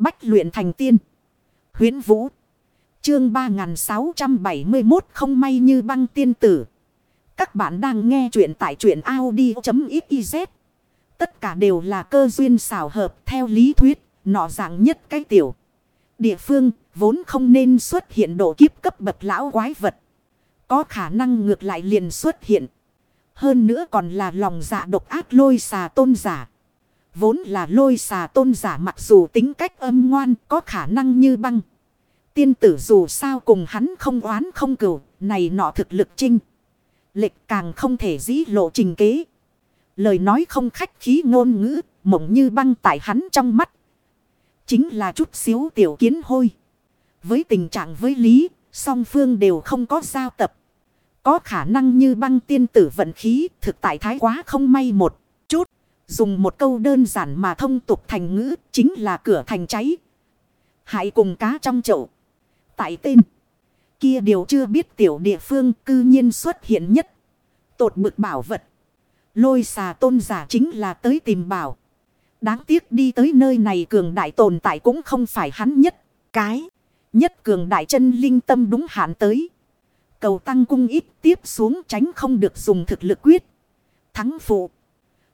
Bách luyện thành tiên. huyễn Vũ. Chương 3671 không may như băng tiên tử. Các bạn đang nghe truyện tại truyện Audi.xyz. Tất cả đều là cơ duyên xảo hợp theo lý thuyết, nọ dạng nhất cái tiểu. Địa phương vốn không nên xuất hiện độ kiếp cấp bậc lão quái vật. Có khả năng ngược lại liền xuất hiện. Hơn nữa còn là lòng dạ độc ác lôi xà tôn giả. Vốn là lôi xà tôn giả mặc dù tính cách âm ngoan có khả năng như băng. Tiên tử dù sao cùng hắn không oán không cừu, này nọ thực lực trinh. Lệch càng không thể dĩ lộ trình kế. Lời nói không khách khí ngôn ngữ, mộng như băng tại hắn trong mắt. Chính là chút xíu tiểu kiến hôi. Với tình trạng với lý, song phương đều không có giao tập. Có khả năng như băng tiên tử vận khí thực tại thái quá không may một. Dùng một câu đơn giản mà thông tục thành ngữ chính là cửa thành cháy. Hãy cùng cá trong chậu. Tại tên. Kia điều chưa biết tiểu địa phương cư nhiên xuất hiện nhất. Tột mực bảo vật. Lôi xà tôn giả chính là tới tìm bảo. Đáng tiếc đi tới nơi này cường đại tồn tại cũng không phải hắn nhất. Cái. Nhất cường đại chân linh tâm đúng hạn tới. Cầu tăng cung ít tiếp xuống tránh không được dùng thực lực quyết. Thắng phụ.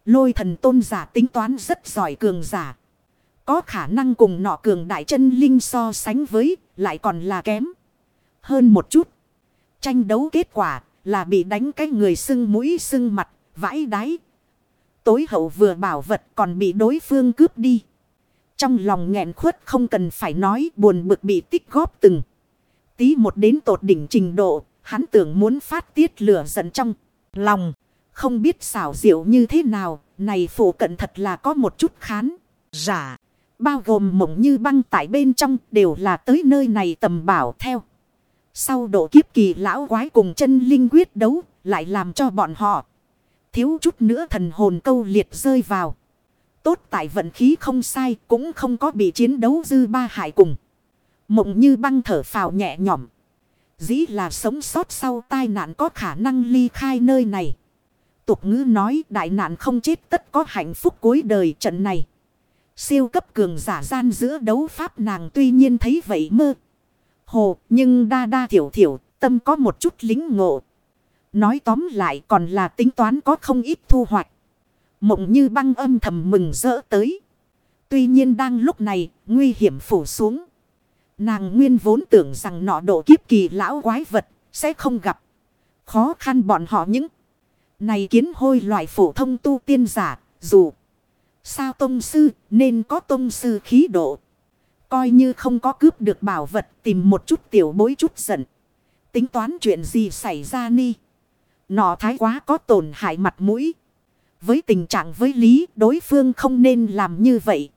Lôi thần tôn giả tính toán rất giỏi cường giả. Có khả năng cùng nọ cường đại chân linh so sánh với lại còn là kém. Hơn một chút. Tranh đấu kết quả là bị đánh cái người sưng mũi sưng mặt, vãi đáy. Tối hậu vừa bảo vật còn bị đối phương cướp đi. Trong lòng nghẹn khuất không cần phải nói buồn bực bị tích góp từng. Tí một đến tột đỉnh trình độ, hắn tưởng muốn phát tiết lửa giận trong lòng. Không biết xảo diệu như thế nào, này phụ cận thật là có một chút khán. Giả, bao gồm mộng như băng tại bên trong đều là tới nơi này tầm bảo theo. Sau độ kiếp kỳ lão quái cùng chân linh quyết đấu, lại làm cho bọn họ thiếu chút nữa thần hồn câu liệt rơi vào. Tốt tại vận khí không sai cũng không có bị chiến đấu dư ba hại cùng. Mộng như băng thở phào nhẹ nhõm. Dĩ là sống sót sau tai nạn có khả năng ly khai nơi này. Tục ngữ nói đại nạn không chết tất có hạnh phúc cuối đời trận này. Siêu cấp cường giả gian giữa đấu pháp nàng tuy nhiên thấy vậy mơ. Hồ, nhưng đa đa thiểu thiểu, tâm có một chút lính ngộ. Nói tóm lại còn là tính toán có không ít thu hoạch. Mộng như băng âm thầm mừng rỡ tới. Tuy nhiên đang lúc này, nguy hiểm phủ xuống. Nàng nguyên vốn tưởng rằng nọ độ kiếp kỳ lão quái vật sẽ không gặp. Khó khăn bọn họ những. Này kiến hôi loại phổ thông tu tiên giả, dù. Sao tông sư nên có tông sư khí độ. Coi như không có cướp được bảo vật tìm một chút tiểu bối chút giận. Tính toán chuyện gì xảy ra ni. Nọ thái quá có tổn hại mặt mũi. Với tình trạng với lý, đối phương không nên làm như vậy.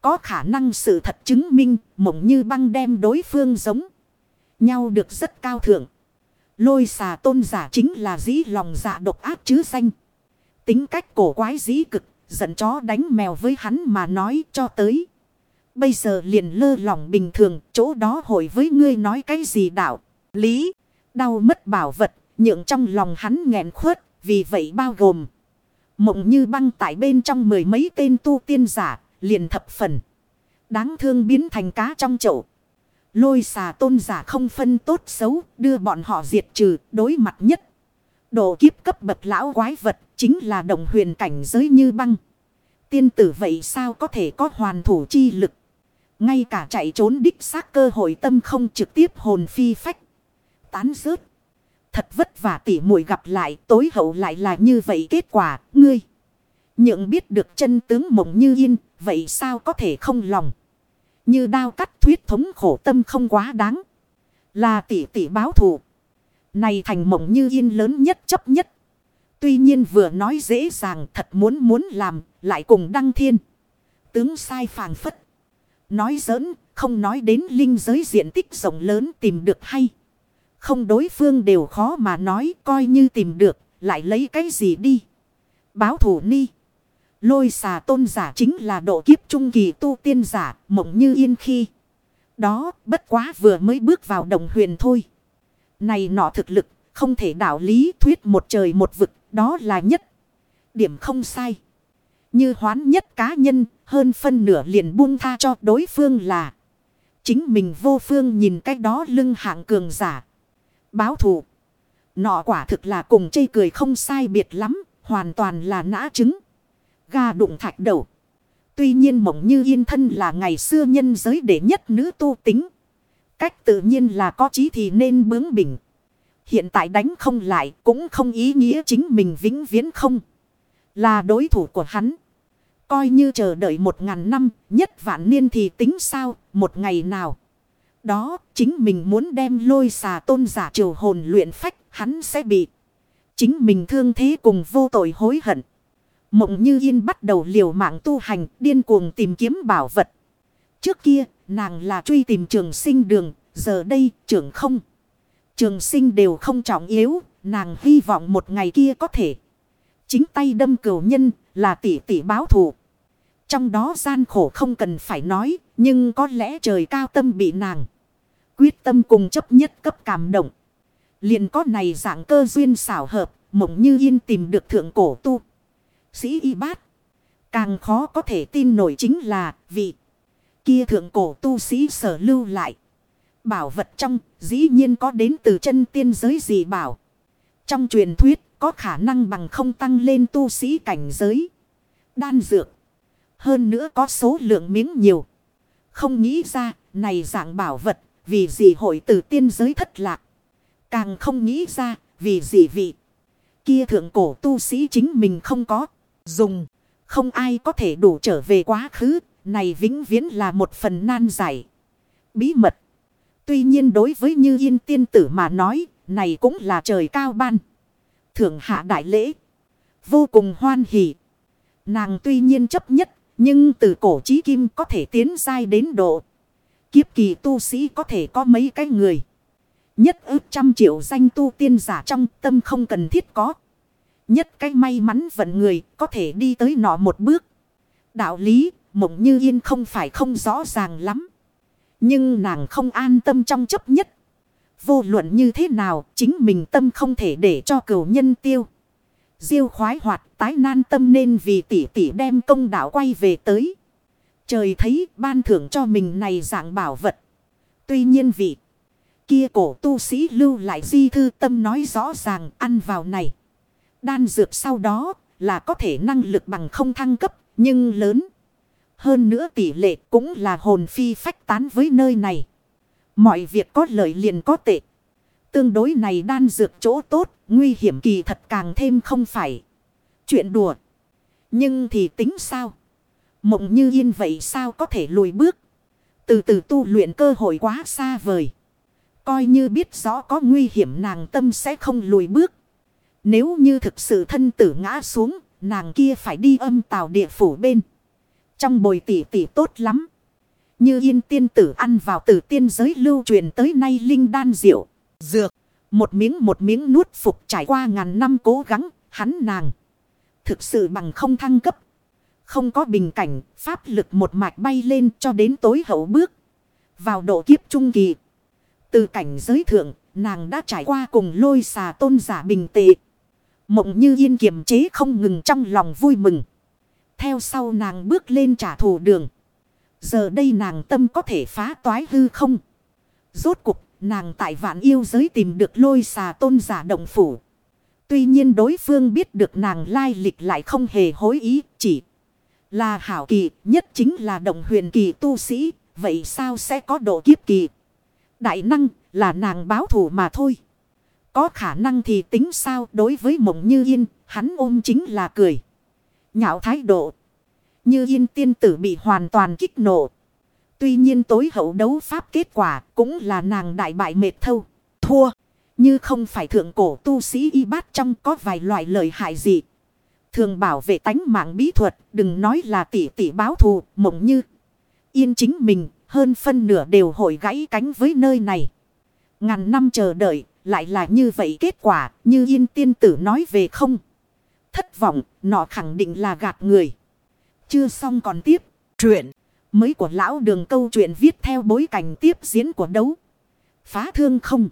Có khả năng sự thật chứng minh, mộng như băng đem đối phương giống nhau được rất cao thượng. Lôi xà tôn giả chính là dĩ lòng dạ độc ác chứ xanh. Tính cách cổ quái dĩ cực, giận chó đánh mèo với hắn mà nói cho tới. Bây giờ liền lơ lòng bình thường, chỗ đó hội với ngươi nói cái gì đạo, lý, đau mất bảo vật, nhượng trong lòng hắn nghẹn khuất, vì vậy bao gồm. Mộng như băng tại bên trong mười mấy tên tu tiên giả, liền thập phần. Đáng thương biến thành cá trong chậu. Lôi xà tôn giả không phân tốt xấu, đưa bọn họ diệt trừ, đối mặt nhất. Độ kiếp cấp bậc lão quái vật, chính là đồng huyền cảnh giới như băng. Tiên tử vậy sao có thể có hoàn thủ chi lực. Ngay cả chạy trốn đích xác cơ hội tâm không trực tiếp hồn phi phách. Tán rớt. Thật vất vả tỉ muội gặp lại tối hậu lại là như vậy kết quả ngươi. Nhượng biết được chân tướng mộng như yên vậy sao có thể không lòng. Như đao cắt thuyết thống khổ tâm không quá đáng. Là tỷ tỷ báo thù. Này thành mộng như yên lớn nhất chấp nhất. Tuy nhiên vừa nói dễ dàng thật muốn muốn làm, lại cùng đăng thiên. Tướng sai phàng phất. Nói giỡn, không nói đến linh giới diện tích rộng lớn tìm được hay. Không đối phương đều khó mà nói, coi như tìm được, lại lấy cái gì đi. Báo thủ ni. Lôi xà tôn giả chính là độ kiếp trung kỳ tu tiên giả, mộng như yên khi. Đó, bất quá vừa mới bước vào đồng huyền thôi. Này nọ thực lực, không thể đạo lý thuyết một trời một vực, đó là nhất. Điểm không sai. Như hoán nhất cá nhân, hơn phân nửa liền buông tha cho đối phương là. Chính mình vô phương nhìn cách đó lưng hạng cường giả. Báo thù. Nọ quả thực là cùng chây cười không sai biệt lắm, hoàn toàn là nã chứng Gà đụng thạch đầu. Tuy nhiên mộng như yên thân là ngày xưa nhân giới đệ nhất nữ tu tính. Cách tự nhiên là có chí thì nên bướng bỉnh. Hiện tại đánh không lại cũng không ý nghĩa chính mình vĩnh viễn không. Là đối thủ của hắn. Coi như chờ đợi một ngàn năm, nhất vạn niên thì tính sao, một ngày nào. Đó, chính mình muốn đem lôi xà tôn giả triều hồn luyện phách, hắn sẽ bị. Chính mình thương thế cùng vô tội hối hận. Mộng như yên bắt đầu liều mạng tu hành, điên cuồng tìm kiếm bảo vật. Trước kia, nàng là truy tìm trường sinh đường, giờ đây trường không. Trường sinh đều không trọng yếu, nàng hy vọng một ngày kia có thể. Chính tay đâm cửu nhân là tỷ tỷ báo thù. Trong đó gian khổ không cần phải nói, nhưng có lẽ trời cao tâm bị nàng. Quyết tâm cùng chấp nhất cấp cảm động. liền có này dạng cơ duyên xảo hợp, mộng như yên tìm được thượng cổ tu. Sĩ y bát. Càng khó có thể tin nổi chính là vị kia thượng cổ tu sĩ sở lưu lại. Bảo vật trong, dĩ nhiên có đến từ chân tiên giới gì bảo. Trong truyền thuyết, có khả năng bằng không tăng lên tu sĩ cảnh giới. Đan dược. Hơn nữa có số lượng miếng nhiều. Không nghĩ ra, này dạng bảo vật, vì gì hội từ tiên giới thất lạc. Càng không nghĩ ra, vì gì vị. Kia thượng cổ tu sĩ chính mình không có. Dùng. Không ai có thể đủ trở về quá khứ. Này vĩnh viễn là một phần nan giải. Bí mật. Tuy nhiên đối với như yên tiên tử mà nói. Này cũng là trời cao ban. Thượng hạ đại lễ. Vô cùng hoan hỷ. Nàng tuy nhiên chấp nhất. Nhưng từ cổ chí kim có thể tiến dai đến độ. Kiếp kỳ tu sĩ có thể có mấy cái người. Nhất ước trăm triệu danh tu tiên giả trong tâm không cần thiết có. Nhất cái may mắn vận người có thể đi tới nọ một bước. Đạo lý, mộng như yên không phải không rõ ràng lắm. Nhưng nàng không an tâm trong chấp nhất. Vô luận như thế nào, chính mình tâm không thể để cho cửu nhân tiêu. Diêu khoái hoạt tái nan tâm nên vì tỷ tỷ đem công đạo quay về tới. Trời thấy ban thưởng cho mình này dạng bảo vật. Tuy nhiên vị kia cổ tu sĩ lưu lại di thư tâm nói rõ ràng ăn vào này. Đan dược sau đó là có thể năng lực bằng không thăng cấp nhưng lớn. Hơn nữa tỷ lệ cũng là hồn phi phách tán với nơi này. Mọi việc có lợi liền có tệ. Tương đối này đan dược chỗ tốt, nguy hiểm kỳ thật càng thêm không phải. Chuyện đùa. Nhưng thì tính sao? Mộng như yên vậy sao có thể lùi bước? Từ từ tu luyện cơ hội quá xa vời. Coi như biết rõ có nguy hiểm nàng tâm sẽ không lùi bước. Nếu như thực sự thân tử ngã xuống, nàng kia phải đi âm tào địa phủ bên. Trong bồi tỷ tỷ tốt lắm. Như yên tiên tử ăn vào từ tiên giới lưu truyền tới nay linh đan diệu. Dược. Một miếng một miếng nuốt phục trải qua ngàn năm cố gắng. Hắn nàng. Thực sự bằng không thăng cấp. Không có bình cảnh. Pháp lực một mạch bay lên cho đến tối hậu bước. Vào độ kiếp trung kỳ. Từ cảnh giới thượng. Nàng đã trải qua cùng lôi xà tôn giả bình tệ. Mộng như yên kiềm chế không ngừng trong lòng vui mừng. Theo sau nàng bước lên trả thù đường. Giờ đây nàng tâm có thể phá toái hư không. Rốt cục nàng tại vạn yêu giới tìm được lôi xà tôn giả động phủ. Tuy nhiên đối phương biết được nàng lai lịch lại không hề hối ý, chỉ là hảo kỳ, nhất chính là động huyền kỳ tu sĩ. Vậy sao sẽ có độ kiếp kỳ? Đại năng là nàng báo thù mà thôi. Có khả năng thì tính sao đối với mộng như yên, hắn ôm chính là cười. Nhạo thái độ. Như yên tiên tử bị hoàn toàn kích nộ. Tuy nhiên tối hậu đấu pháp kết quả cũng là nàng đại bại mệt thâu. Thua. Như không phải thượng cổ tu sĩ y bát trong có vài loại lời hại gì. Thường bảo vệ tánh mạng bí thuật. Đừng nói là tỷ tỷ báo thù mộng như. Yên chính mình hơn phân nửa đều hội gãy cánh với nơi này. Ngàn năm chờ đợi lại là như vậy kết quả như yên tiên tử nói về không. Thất vọng, nọ khẳng định là gạt người. Chưa xong còn tiếp. Truyện mới của lão đường câu chuyện viết theo bối cảnh tiếp diễn của đấu. Phá thương không.